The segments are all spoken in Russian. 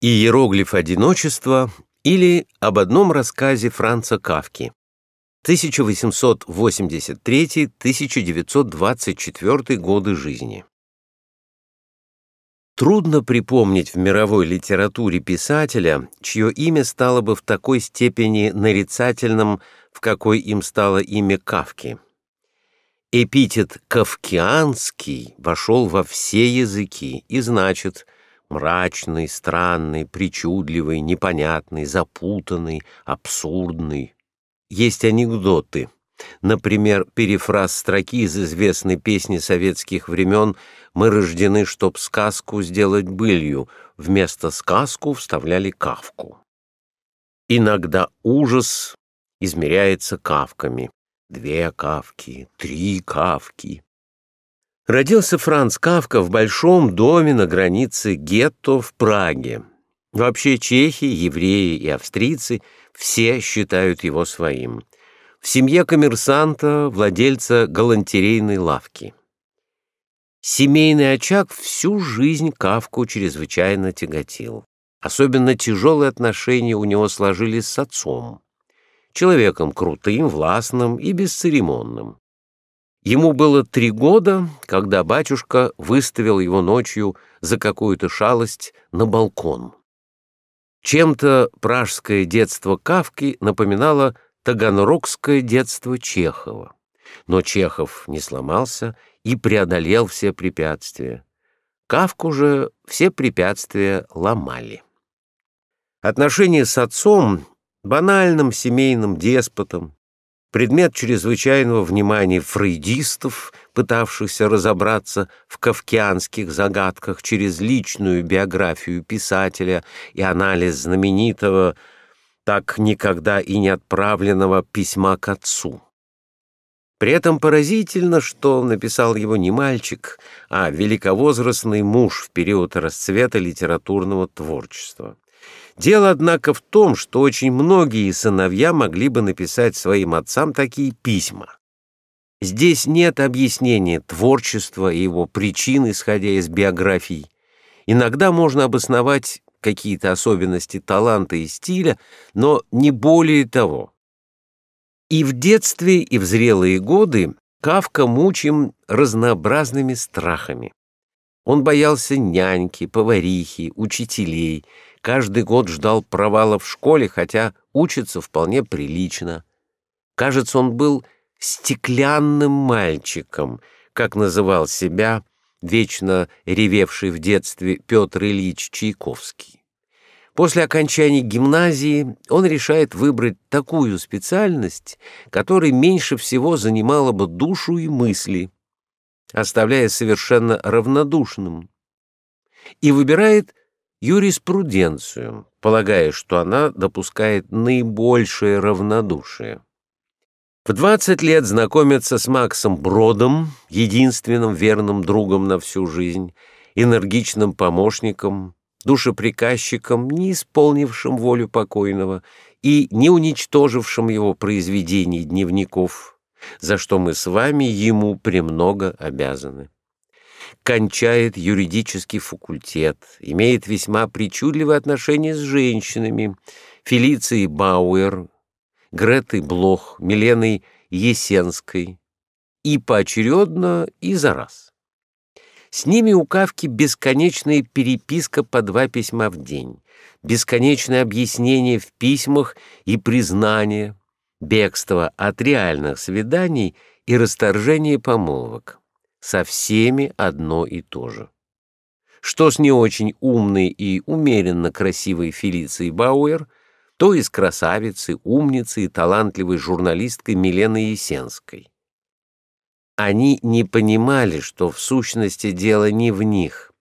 Иероглиф одиночества или об одном рассказе Франца Кавки 1883-1924 годы жизни. Трудно припомнить в мировой литературе писателя, чье имя стало бы в такой степени нарицательным, в какой им стало имя Кавки. Эпитет «кавкианский» вошел во все языки и значит – мрачный, странный, причудливый, непонятный, запутанный, абсурдный. Есть анекдоты. Например, перефраз строки из известной песни советских времен «Мы рождены, чтоб сказку сделать былью», вместо сказку вставляли кавку. Иногда ужас измеряется кавками. Две кавки, три кавки. Родился Франц Кавка в большом доме на границе гетто в Праге. Вообще чехи, евреи и австрийцы все считают его своим. В семье коммерсанта, владельца галантерейной лавки. Семейный очаг всю жизнь Кавку чрезвычайно тяготил. Особенно тяжелые отношения у него сложились с отцом. Человеком крутым, властным и бесцеремонным. Ему было три года, когда батюшка выставил его ночью за какую-то шалость на балкон. Чем-то пражское детство Кавки напоминало таганрогское детство Чехова. Но Чехов не сломался и преодолел все препятствия. Кавку же все препятствия ломали. Отношения с отцом, банальным семейным деспотом, предмет чрезвычайного внимания фрейдистов, пытавшихся разобраться в кавкианских загадках через личную биографию писателя и анализ знаменитого, так никогда и не отправленного письма к отцу. При этом поразительно, что написал его не мальчик, а великовозрастный муж в период расцвета литературного творчества. Дело, однако, в том, что очень многие сыновья могли бы написать своим отцам такие письма. Здесь нет объяснения творчества и его причин, исходя из биографий. Иногда можно обосновать какие-то особенности таланта и стиля, но не более того. И в детстве, и в зрелые годы Кавка мучим разнообразными страхами. Он боялся няньки, поварихи, учителей — каждый год ждал провала в школе, хотя учится вполне прилично. Кажется, он был стеклянным мальчиком, как называл себя вечно ревевший в детстве Петр Ильич Чайковский. После окончания гимназии он решает выбрать такую специальность, которая меньше всего занимала бы душу и мысли, оставляя совершенно равнодушным, и выбирает юриспруденцию, полагая, что она допускает наибольшее равнодушие. В 20 лет знакомится с Максом Бродом, единственным верным другом на всю жизнь, энергичным помощником, душеприказчиком, не исполнившим волю покойного и не уничтожившим его произведений дневников, за что мы с вами ему премного обязаны кончает юридический факультет, имеет весьма причудливые отношения с женщинами, Фелицией Бауэр, Гретой Блох, Миленой Есенской, и поочередно, и за раз. С ними у Кавки бесконечная переписка по два письма в день, бесконечное объяснение в письмах и признание, бегство от реальных свиданий и расторжение помолвок со всеми одно и то же. Что с не очень умной и умеренно красивой Фелицией Бауэр, то и с красавицей, умницей и талантливой журналисткой Миленой Есенской. Они не понимали, что в сущности дело не в них,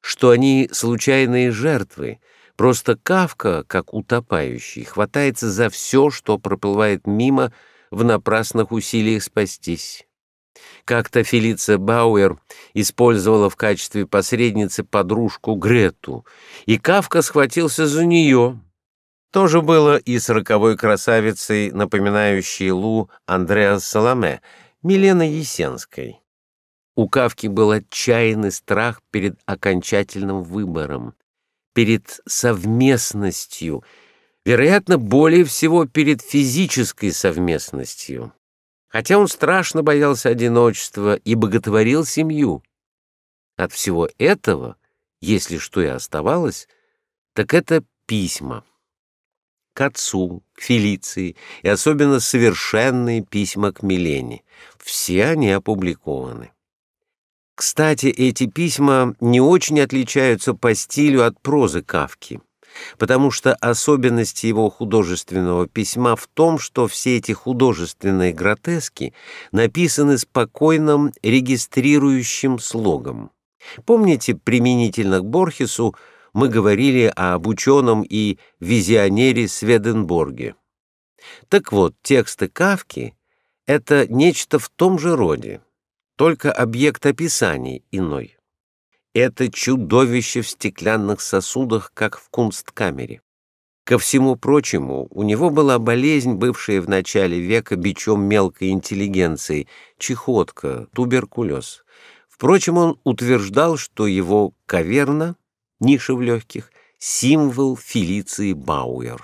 что они случайные жертвы, просто Кавка, как утопающий, хватается за все, что проплывает мимо в напрасных усилиях спастись. Как-то Фелиция Бауэр использовала в качестве посредницы подружку Грету, и Кавка схватился за нее. То же было и с роковой красавицей, напоминающей Лу Андреас Саламе, Миленой Есенской. У Кавки был отчаянный страх перед окончательным выбором, перед совместностью, вероятно, более всего перед физической совместностью. Хотя он страшно боялся одиночества и боготворил семью. От всего этого, если что и оставалось, так это письма. К отцу, к Фелиции и особенно совершенные письма к Милене. Все они опубликованы. Кстати, эти письма не очень отличаются по стилю от прозы Кавки, потому что особенность его художественного письма в том, что все эти художественные гротески написаны спокойным регистрирующим слогом. Помните, применительно к Борхесу мы говорили об ученом и визионере Сведенборге. Так вот, тексты Кавки — это нечто в том же роде только объект описаний иной. Это чудовище в стеклянных сосудах, как в кунсткамере. Ко всему прочему, у него была болезнь, бывшая в начале века бичом мелкой интеллигенции, чехотка, туберкулез. Впрочем, он утверждал, что его каверна, ниша в легких, символ Фелиции Бауэр.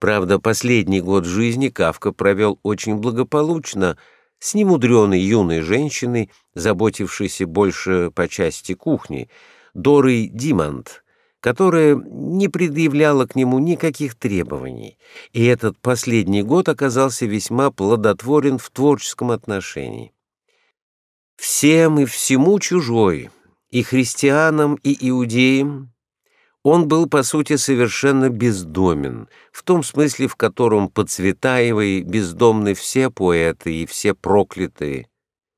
Правда, последний год жизни Кавка провел очень благополучно — с немудреной юной женщиной, заботившейся больше по части кухни, Дорой Димант, которая не предъявляла к нему никаких требований, и этот последний год оказался весьма плодотворен в творческом отношении. Всем и всему чужой, и христианам, и иудеям, он был, по сути, совершенно бездомен, в том смысле, в котором по Цветаевой бездомны все поэты и все проклятые.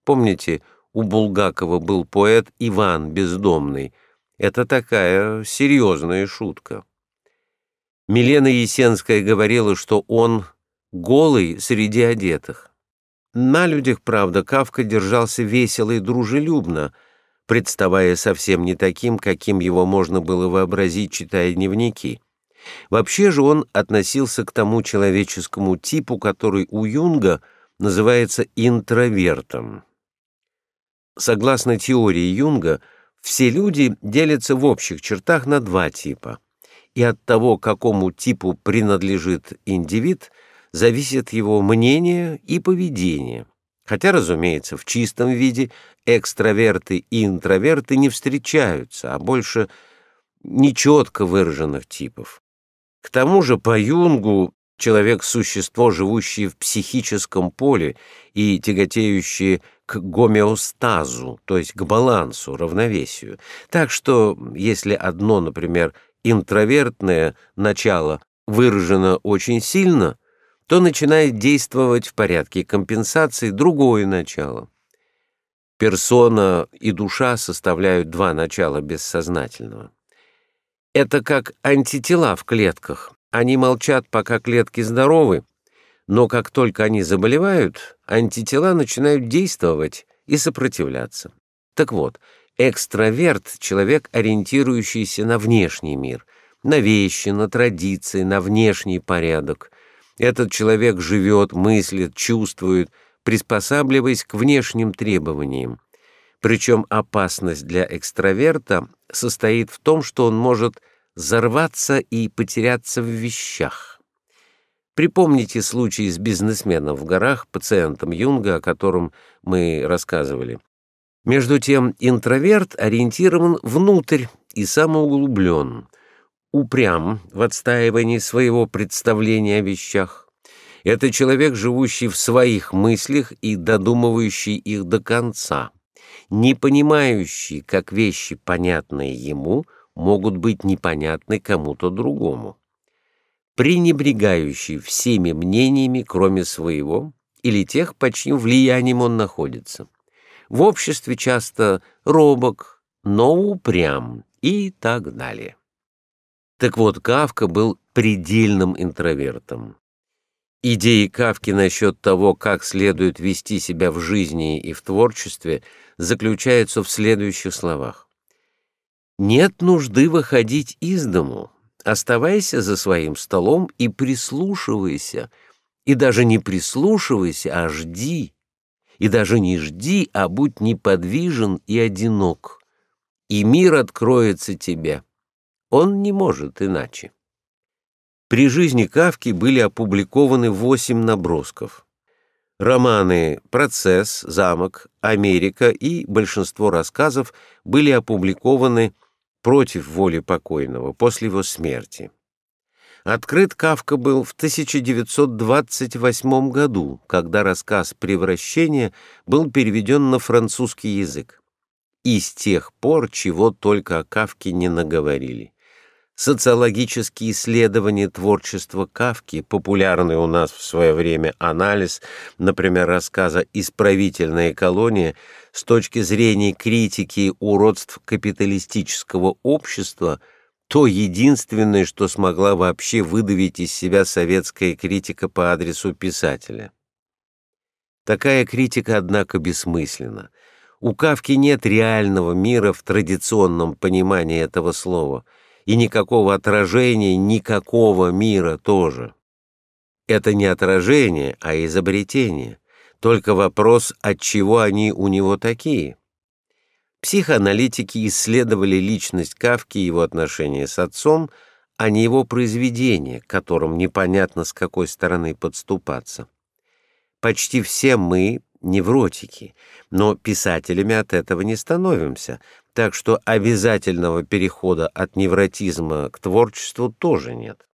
Помните, у Булгакова был поэт Иван Бездомный. Это такая серьезная шутка. Милена Есенская говорила, что он голый среди одетых. На людях, правда, Кавка держался весело и дружелюбно — представая совсем не таким, каким его можно было вообразить, читая дневники. Вообще же он относился к тому человеческому типу, который у Юнга называется интровертом. Согласно теории Юнга, все люди делятся в общих чертах на два типа, и от того, какому типу принадлежит индивид, зависит его мнение и поведение. Хотя, разумеется, в чистом виде экстраверты и интроверты не встречаются, а больше нечетко выраженных типов. К тому же по Юнгу человек — существо, живущее в психическом поле и тяготеющее к гомеостазу, то есть к балансу, равновесию. Так что, если одно, например, интровертное начало выражено очень сильно — то начинает действовать в порядке компенсации другое начало. Персона и душа составляют два начала бессознательного. Это как антитела в клетках. Они молчат, пока клетки здоровы, но как только они заболевают, антитела начинают действовать и сопротивляться. Так вот, экстраверт — человек, ориентирующийся на внешний мир, на вещи, на традиции, на внешний порядок — этот человек живет, мыслит, чувствует, приспосабливаясь к внешним требованиям. Причем опасность для экстраверта состоит в том, что он может взорваться и потеряться в вещах. Припомните случай с бизнесменом в горах, пациентом Юнга, о котором мы рассказывали. Между тем, интроверт ориентирован внутрь и самоуглублен — упрям в отстаивании своего представления о вещах. Это человек, живущий в своих мыслях и додумывающий их до конца, не понимающий, как вещи, понятные ему, могут быть непонятны кому-то другому, пренебрегающий всеми мнениями, кроме своего, или тех, под чьим влиянием он находится. В обществе часто робок, но упрям и так далее. Так вот, Кавка был предельным интровертом. Идеи Кавки насчет того, как следует вести себя в жизни и в творчестве, заключаются в следующих словах. «Нет нужды выходить из дому. Оставайся за своим столом и прислушивайся. И даже не прислушивайся, а жди. И даже не жди, а будь неподвижен и одинок. И мир откроется тебе» Он не может иначе. При жизни Кавки были опубликованы восемь набросков. Романы «Процесс», «Замок», «Америка» и большинство рассказов были опубликованы против воли покойного после его смерти. Открыт Кавка был в 1928 году, когда рассказ «Превращение» был переведен на французский язык. И с тех пор чего только о Кавке не наговорили. Социологические исследования творчества Кавки, популярный у нас в свое время анализ, например, рассказа «Исправительная колония», с точки зрения критики уродств капиталистического общества, то единственное, что смогла вообще выдавить из себя советская критика по адресу писателя. Такая критика, однако, бессмысленна. У Кавки нет реального мира в традиционном понимании этого слова — и никакого отражения никакого мира тоже. Это не отражение, а изобретение. Только вопрос, от чего они у него такие. Психоаналитики исследовали личность Кавки и его отношения с отцом, а не его произведение, к которым непонятно с какой стороны подступаться. Почти все мы невротики, но писателями от этого не становимся, так что обязательного перехода от невротизма к творчеству тоже нет.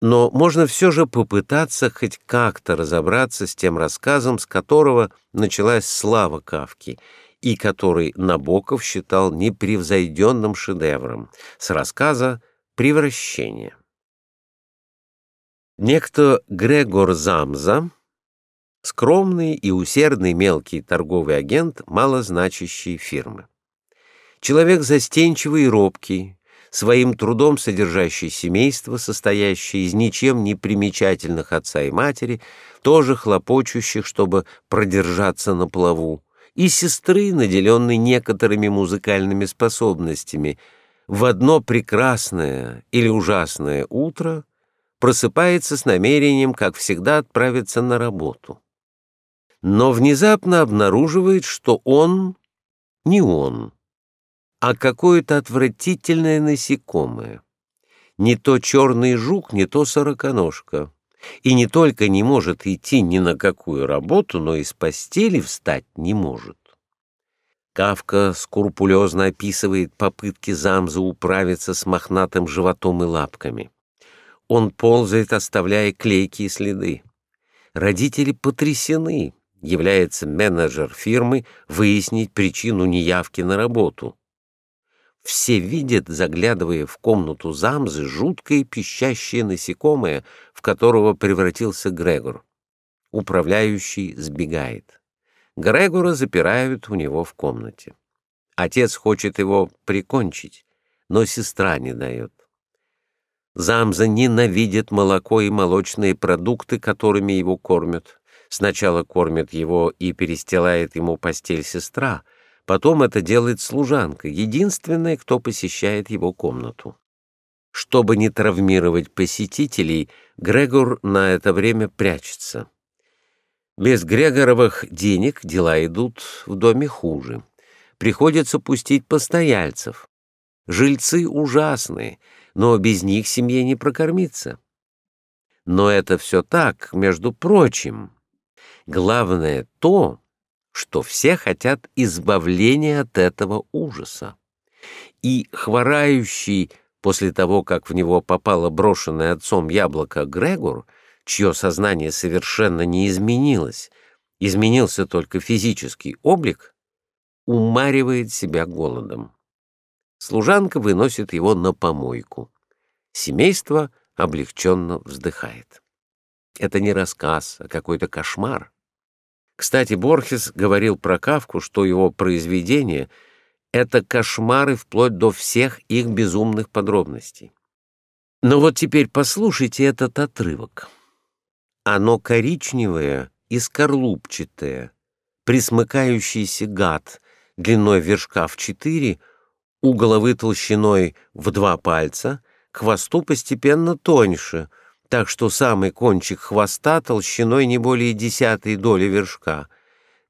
Но можно все же попытаться хоть как-то разобраться с тем рассказом, с которого началась слава Кавки, и который Набоков считал непревзойденным шедевром, с рассказа «Превращение». Некто Грегор Замза Скромный и усердный мелкий торговый агент малозначащей фирмы. Человек застенчивый и робкий, своим трудом содержащий семейство, состоящее из ничем не примечательных отца и матери, тоже хлопочущих, чтобы продержаться на плаву, и сестры, наделенной некоторыми музыкальными способностями, в одно прекрасное или ужасное утро просыпается с намерением, как всегда, отправиться на работу. Но внезапно обнаруживает, что он не он, а какое-то отвратительное насекомое. Не то черный жук, не то сороконожка. И не только не может идти ни на какую работу, но и с постели встать не может. Кавка скрупулезно описывает попытки Замза управиться с мохнатым животом и лапками. Он ползает, оставляя клейкие следы. Родители потрясены, является менеджер фирмы выяснить причину неявки на работу. Все видят, заглядывая в комнату Замзы, жуткое пищащее насекомое, в которого превратился Грегор. Управляющий сбегает. Грегора запирают у него в комнате. Отец хочет его прикончить, но сестра не дает. Замза ненавидит молоко и молочные продукты, которыми его кормят. Сначала кормит его и перестилает ему постель сестра, потом это делает служанка, единственная, кто посещает его комнату. Чтобы не травмировать посетителей, Грегор на это время прячется. Без Грегоровых денег дела идут в доме хуже. Приходится пустить постояльцев. Жильцы ужасные, но без них семье не прокормиться. Но это все так, между прочим. Главное то, что все хотят избавления от этого ужаса. И хворающий после того, как в него попало брошенное отцом яблоко Грегор, чье сознание совершенно не изменилось, изменился только физический облик, умаривает себя голодом. Служанка выносит его на помойку. Семейство облегченно вздыхает. Это не рассказ, а какой-то кошмар. Кстати, Борхес говорил про Кавку, что его произведения — это кошмары вплоть до всех их безумных подробностей. Но вот теперь послушайте этот отрывок. Оно коричневое и скорлупчатое, присмыкающийся гад длиной вершка в четыре, у головы толщиной в два пальца, к хвосту постепенно тоньше — так что самый кончик хвоста толщиной не более десятой доли вершка.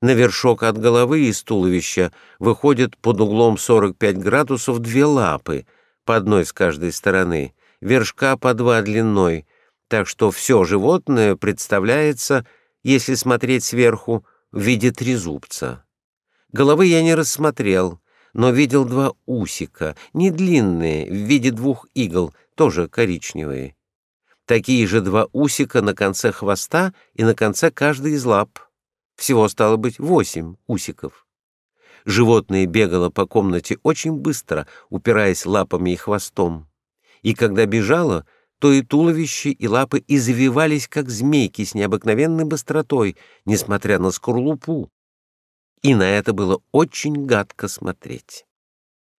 На вершок от головы из туловища выходят под углом 45 градусов две лапы, по одной с каждой стороны, вершка по два длиной, так что все животное представляется, если смотреть сверху, в виде трезубца. Головы я не рассмотрел, но видел два усика, не длинные, в виде двух игл, тоже коричневые. Такие же два усика на конце хвоста и на конце каждой из лап. Всего стало быть восемь усиков. Животное бегало по комнате очень быстро, упираясь лапами и хвостом. И когда бежало, то и туловище, и лапы извивались, как змейки, с необыкновенной быстротой, несмотря на скорлупу. И на это было очень гадко смотреть.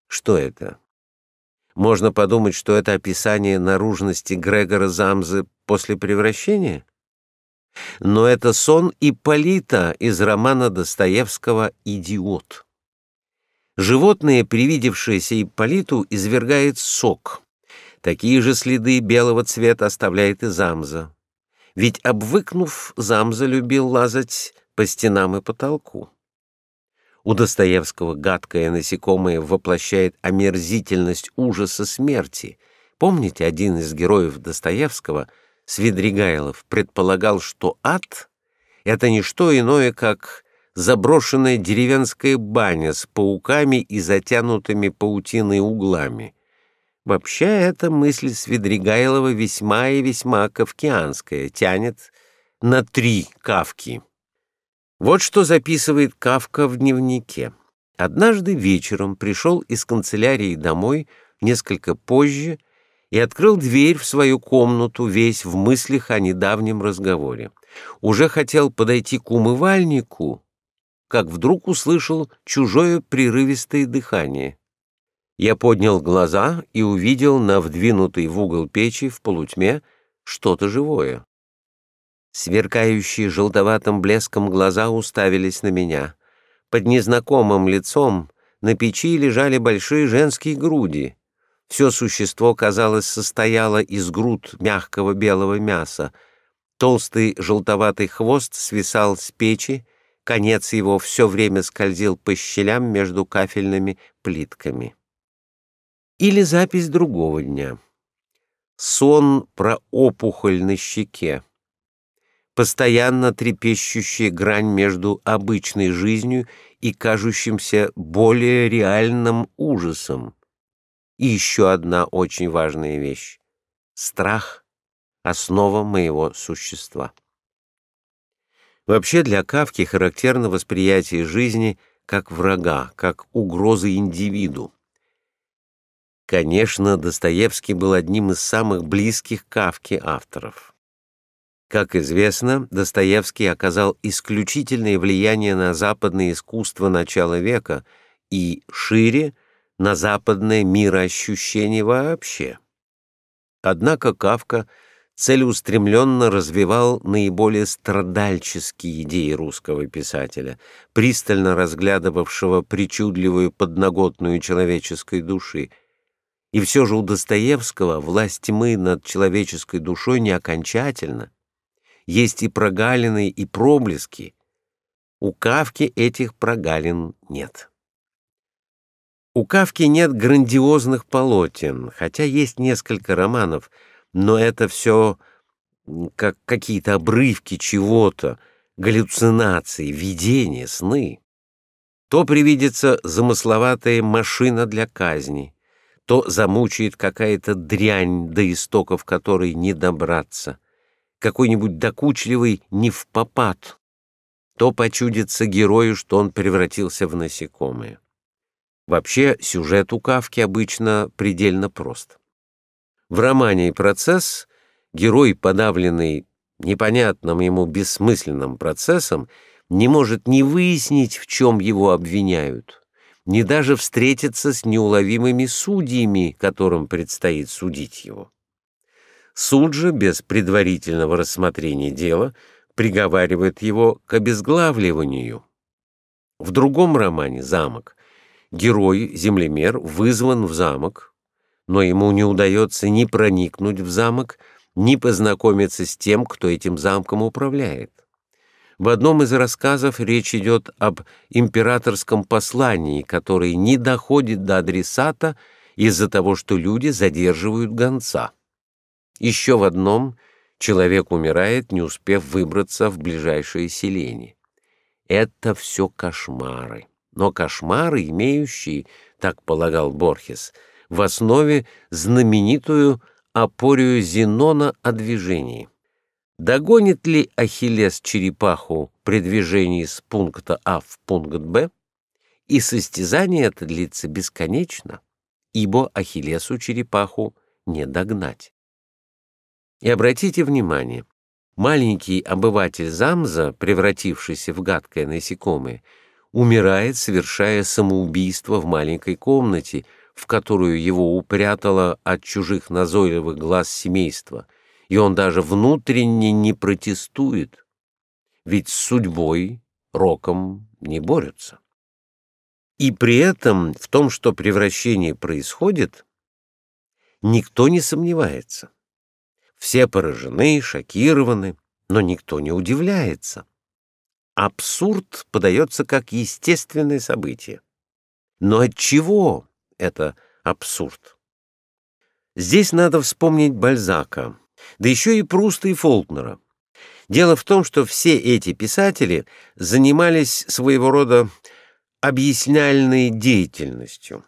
Что это? Можно подумать, что это описание наружности Грегора Замзы после превращения? Но это сон Ипполита из романа Достоевского «Идиот». Животное, привидевшееся Ипполиту, извергает сок. Такие же следы белого цвета оставляет и Замза. Ведь, обвыкнув, Замза любил лазать по стенам и потолку. У Достоевского гадкое насекомое воплощает омерзительность ужаса смерти. Помните, один из героев Достоевского, Свидригайлов, предполагал, что ад — это не что иное, как заброшенная деревенская баня с пауками и затянутыми паутиной углами. Вообще, эта мысль Свидригайлова весьма и весьма кавкианская, тянет на три кавки. Вот что записывает Кавка в дневнике. Однажды вечером пришел из канцелярии домой несколько позже и открыл дверь в свою комнату, весь в мыслях о недавнем разговоре. Уже хотел подойти к умывальнику, как вдруг услышал чужое прерывистое дыхание. Я поднял глаза и увидел на вдвинутый в угол печи в полутьме что-то живое. Сверкающие желтоватым блеском глаза уставились на меня. Под незнакомым лицом на печи лежали большие женские груди. Все существо, казалось, состояло из груд мягкого белого мяса. Толстый желтоватый хвост свисал с печи, конец его все время скользил по щелям между кафельными плитками. Или запись другого дня. Сон про опухоль на щеке постоянно трепещущая грань между обычной жизнью и кажущимся более реальным ужасом. И еще одна очень важная вещь — страх — основа моего существа. Вообще для Кавки характерно восприятие жизни как врага, как угрозы индивиду. Конечно, Достоевский был одним из самых близких Кавке авторов. Как известно, Достоевский оказал исключительное влияние на западное искусство начала века и, шире, на западное мироощущение вообще. Однако Кавка целеустремленно развивал наиболее страдальческие идеи русского писателя, пристально разглядывавшего причудливую подноготную человеческой души. И все же у Достоевского власть тьмы над человеческой душой не окончательна, есть и прогалины, и проблески. У Кавки этих прогалин нет. У Кавки нет грандиозных полотен, хотя есть несколько романов, но это все как какие-то обрывки чего-то, галлюцинации, видения, сны. То привидится замысловатая машина для казни, то замучает какая-то дрянь, до истоков которой не добраться какой-нибудь докучливый не в попад, то почудится герою, что он превратился в насекомое. Вообще, сюжет у Кавки обычно предельно прост. В романе «Процесс» герой, подавленный непонятным ему бессмысленным процессом, не может ни выяснить, в чем его обвиняют, ни даже встретиться с неуловимыми судьями, которым предстоит судить его. Суд же без предварительного рассмотрения дела приговаривает его к обезглавливанию. В другом романе «Замок» герой, землемер, вызван в замок, но ему не удается ни проникнуть в замок, ни познакомиться с тем, кто этим замком управляет. В одном из рассказов речь идет об императорском послании, которое не доходит до адресата из-за того, что люди задерживают гонца. Еще в одном человек умирает, не успев выбраться в ближайшее селение. Это все кошмары. Но кошмары, имеющие, так полагал Борхес, в основе знаменитую апорию Зенона о движении. Догонит ли Ахиллес черепаху при движении с пункта А в пункт Б? И состязание это длится бесконечно, ибо Ахиллесу черепаху не догнать. И обратите внимание, маленький обыватель Замза, превратившийся в гадкое насекомое, умирает, совершая самоубийство в маленькой комнате, в которую его упрятало от чужих назойливых глаз семейства, и он даже внутренне не протестует, ведь с судьбой роком не борются. И при этом в том, что превращение происходит, никто не сомневается. Все поражены, шокированы, но никто не удивляется. Абсурд подается как естественное событие. Но от чего это абсурд? Здесь надо вспомнить Бальзака, да еще и Пруста и Фолкнера. Дело в том, что все эти писатели занимались своего рода объясняльной деятельностью.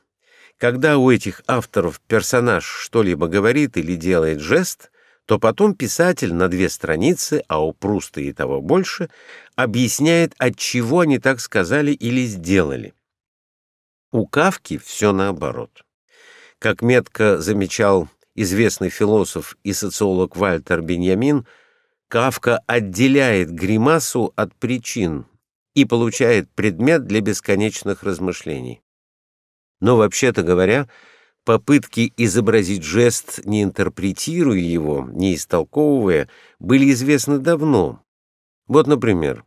Когда у этих авторов персонаж что-либо говорит или делает жест, то потом писатель на две страницы, а у Пруста и того больше, объясняет, от чего они так сказали или сделали. У Кавки все наоборот. Как метко замечал известный философ и социолог Вальтер Беньямин, Кавка отделяет гримасу от причин и получает предмет для бесконечных размышлений. Но вообще-то говоря, Попытки изобразить жест, не интерпретируя его, не истолковывая, были известны давно. Вот, например,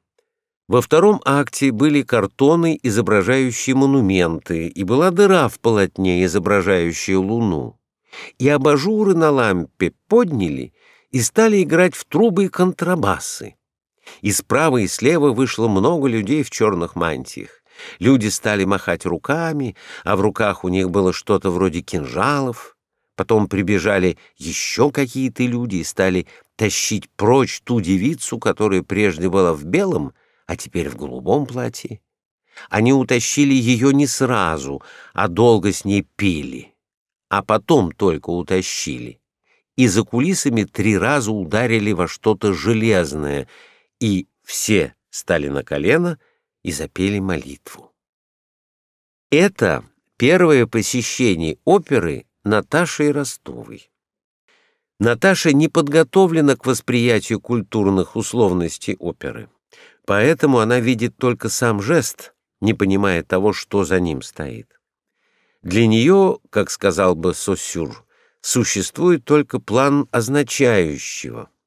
во втором акте были картоны, изображающие монументы, и была дыра в полотне, изображающая луну. И абажуры на лампе подняли и стали играть в трубы и контрабасы. И справа и слева вышло много людей в черных мантиях. Люди стали махать руками, а в руках у них было что-то вроде кинжалов. Потом прибежали еще какие-то люди и стали тащить прочь ту девицу, которая прежде была в белом, а теперь в голубом платье. Они утащили ее не сразу, а долго с ней пили, а потом только утащили. И за кулисами три раза ударили во что-то железное, и все стали на колено и запели молитву. Это первое посещение оперы Наташей Ростовой. Наташа не подготовлена к восприятию культурных условностей оперы, поэтому она видит только сам жест, не понимая того, что за ним стоит. Для нее, как сказал бы Сосюр, существует только план означающего —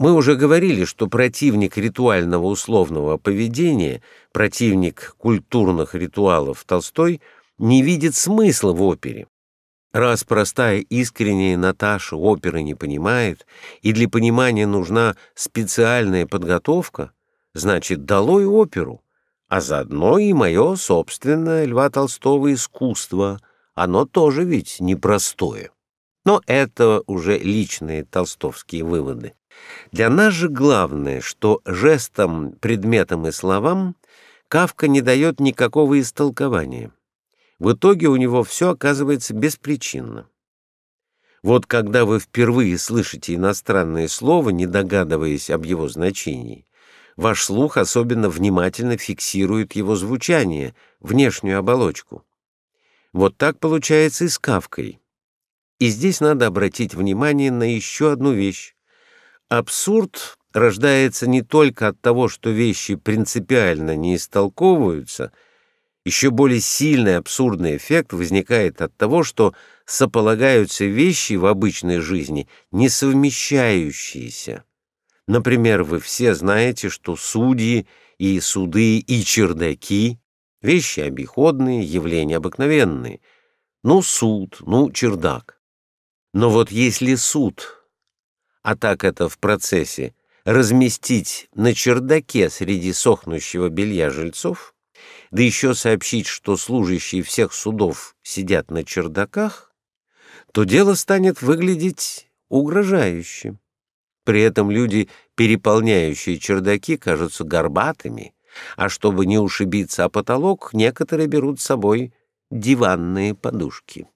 мы уже говорили, что противник ритуального условного поведения, противник культурных ритуалов Толстой не видит смысла в опере. Раз простая искренняя Наташа оперы не понимает, и для понимания нужна специальная подготовка, значит, долой оперу, а заодно и мое собственное Льва Толстого искусство, оно тоже ведь непростое. Но это уже личные толстовские выводы. Для нас же главное, что жестам, предметам и словам Кавка не дает никакого истолкования. В итоге у него все оказывается беспричинно. Вот когда вы впервые слышите иностранное слово, не догадываясь об его значении, ваш слух особенно внимательно фиксирует его звучание, внешнюю оболочку. Вот так получается и с Кавкой. И здесь надо обратить внимание на еще одну вещь. Абсурд рождается не только от того, что вещи принципиально не истолковываются, еще более сильный абсурдный эффект возникает от того, что сополагаются вещи в обычной жизни, не совмещающиеся. Например, вы все знаете, что судьи и суды и чердаки — вещи обиходные, явления обыкновенные. Ну, суд, ну, чердак. Но вот если суд а так это в процессе, разместить на чердаке среди сохнущего белья жильцов, да еще сообщить, что служащие всех судов сидят на чердаках, то дело станет выглядеть угрожающе. При этом люди, переполняющие чердаки, кажутся горбатыми, а чтобы не ушибиться о потолок, некоторые берут с собой диванные подушки.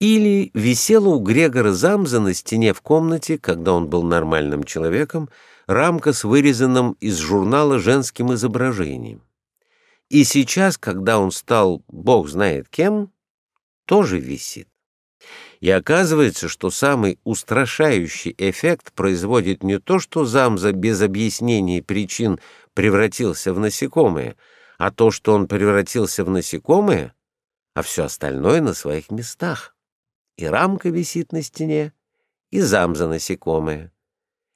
Или висела у Грегора Замза на стене в комнате, когда он был нормальным человеком, рамка с вырезанным из журнала женским изображением. И сейчас, когда он стал бог знает кем, тоже висит. И оказывается, что самый устрашающий эффект производит не то, что Замза без объяснений причин превратился в насекомое, а то, что он превратился в насекомое, а все остальное на своих местах. И рамка висит на стене, и Замза насекомое.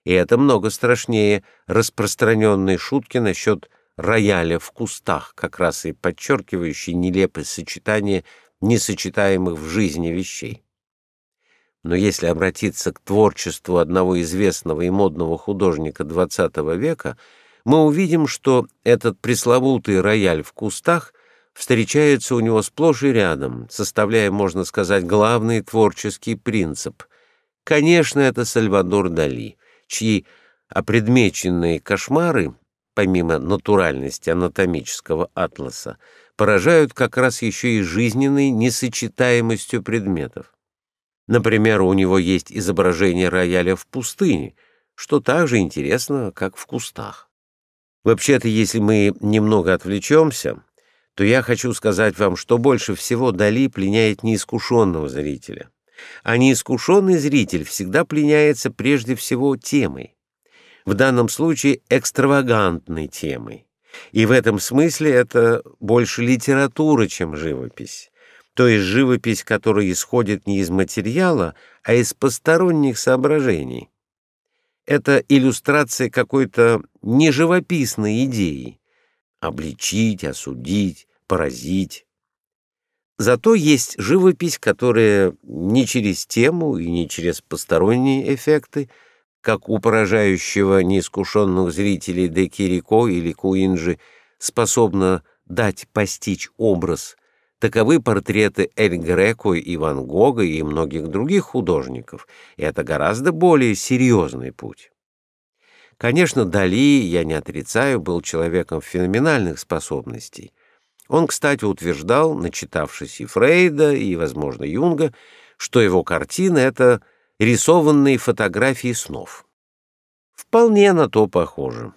И это много страшнее распространенной шутки насчет рояля в кустах, как раз и подчеркивающей нелепое сочетание несочетаемых в жизни вещей. Но если обратиться к творчеству одного известного и модного художника XX века, мы увидим, что этот пресловутый рояль в кустах встречается у него сплошь и рядом, составляя, можно сказать, главный творческий принцип. Конечно, это Сальвадор Дали, чьи опредмеченные кошмары, помимо натуральности анатомического атласа, поражают как раз еще и жизненной несочетаемостью предметов. Например, у него есть изображение рояля в пустыне, что так же интересно, как в кустах. Вообще-то, если мы немного отвлечемся, то я хочу сказать вам, что больше всего Дали пленяет неискушенного зрителя. А неискушенный зритель всегда пленяется прежде всего темой. В данном случае экстравагантной темой. И в этом смысле это больше литература, чем живопись то есть живопись, которая исходит не из материала, а из посторонних соображений. Это иллюстрация какой-то неживописной идеи — обличить, осудить, поразить. Зато есть живопись, которая не через тему и не через посторонние эффекты, как у поражающего неискушенных зрителей Де Кирико или Куинджи, способна дать постичь образ, Таковы портреты Эль Греко и Ван Гога и многих других художников, и это гораздо более серьезный путь. Конечно, Дали, я не отрицаю, был человеком феноменальных способностей. Он, кстати, утверждал, начитавшись и Фрейда, и, возможно, Юнга, что его картины — это рисованные фотографии снов. Вполне на то похоже.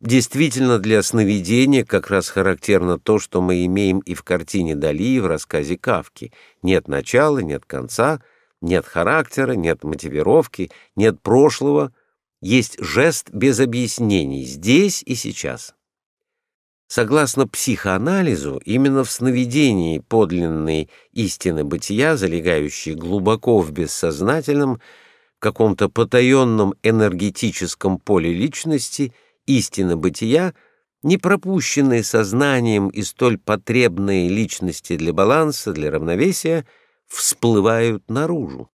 Действительно, для сновидения как раз характерно то, что мы имеем и в картине Дали, и в рассказе Кавки. Нет начала, нет конца, нет характера, нет мотивировки, нет прошлого, есть жест без объяснений, здесь и сейчас. Согласно психоанализу, именно в сновидении подлинной истины бытия, залегающей глубоко в бессознательном, каком-то потаенном энергетическом поле личности – истина бытия, не пропущенные сознанием и столь потребные личности для баланса, для равновесия, всплывают наружу.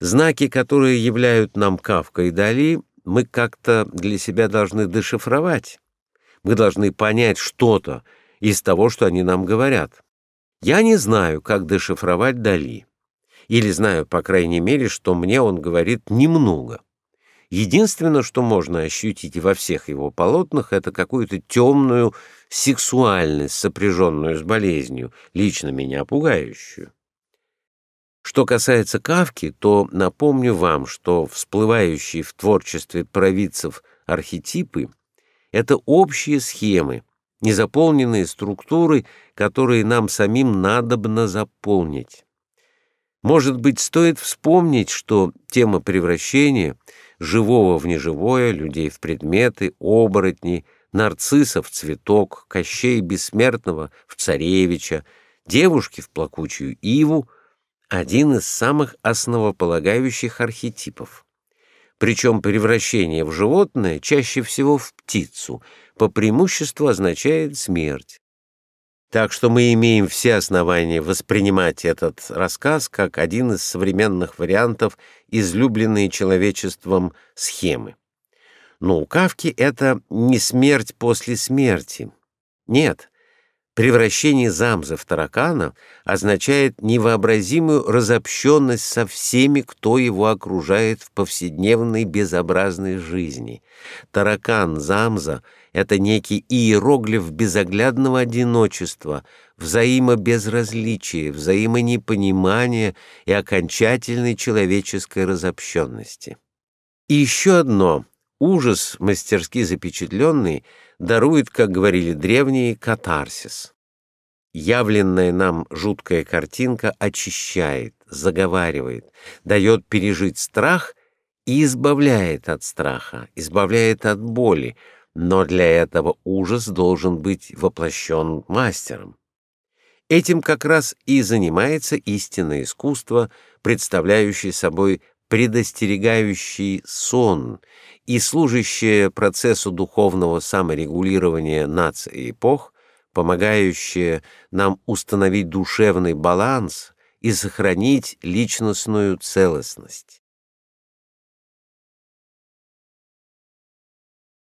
Знаки, которые являют нам Кавка и Дали, мы как-то для себя должны дешифровать. Мы должны понять что-то из того, что они нам говорят. Я не знаю, как дешифровать Дали. Или знаю, по крайней мере, что мне он говорит немного. Единственное, что можно ощутить во всех его полотнах, это какую-то темную сексуальность, сопряженную с болезнью, лично меня пугающую. Что касается Кавки, то напомню вам, что всплывающие в творчестве провидцев архетипы — это общие схемы, незаполненные структуры, которые нам самим надобно заполнить. Может быть, стоит вспомнить, что тема превращения — живого в неживое, людей в предметы, оборотни, нарциссов в цветок, Кощей Бессмертного в царевича, девушки в плакучую иву — один из самых основополагающих архетипов. Причем превращение в животное, чаще всего в птицу, по преимуществу означает смерть. Так что мы имеем все основания воспринимать этот рассказ как один из современных вариантов излюбленной человечеством схемы. Но у Кавки это не смерть после смерти, Нет, превращение Замза в таракана означает невообразимую разобщенность со всеми, кто его окружает в повседневной безобразной жизни. Таракан Замза — это некий иероглиф безоглядного одиночества, взаимобезразличия, взаимонепонимания и окончательной человеческой разобщенности. И еще одно — ужас, мастерски запечатленный, дарует, как говорили древние, катарсис. Явленная нам жуткая картинка очищает, заговаривает, дает пережить страх и избавляет от страха, избавляет от боли, но для этого ужас должен быть воплощен мастером. Этим как раз и занимается истинное искусство, представляющее собой предостерегающий сон и служащее процессу духовного саморегулирования наций и эпох, помогающее нам установить душевный баланс и сохранить личностную целостность.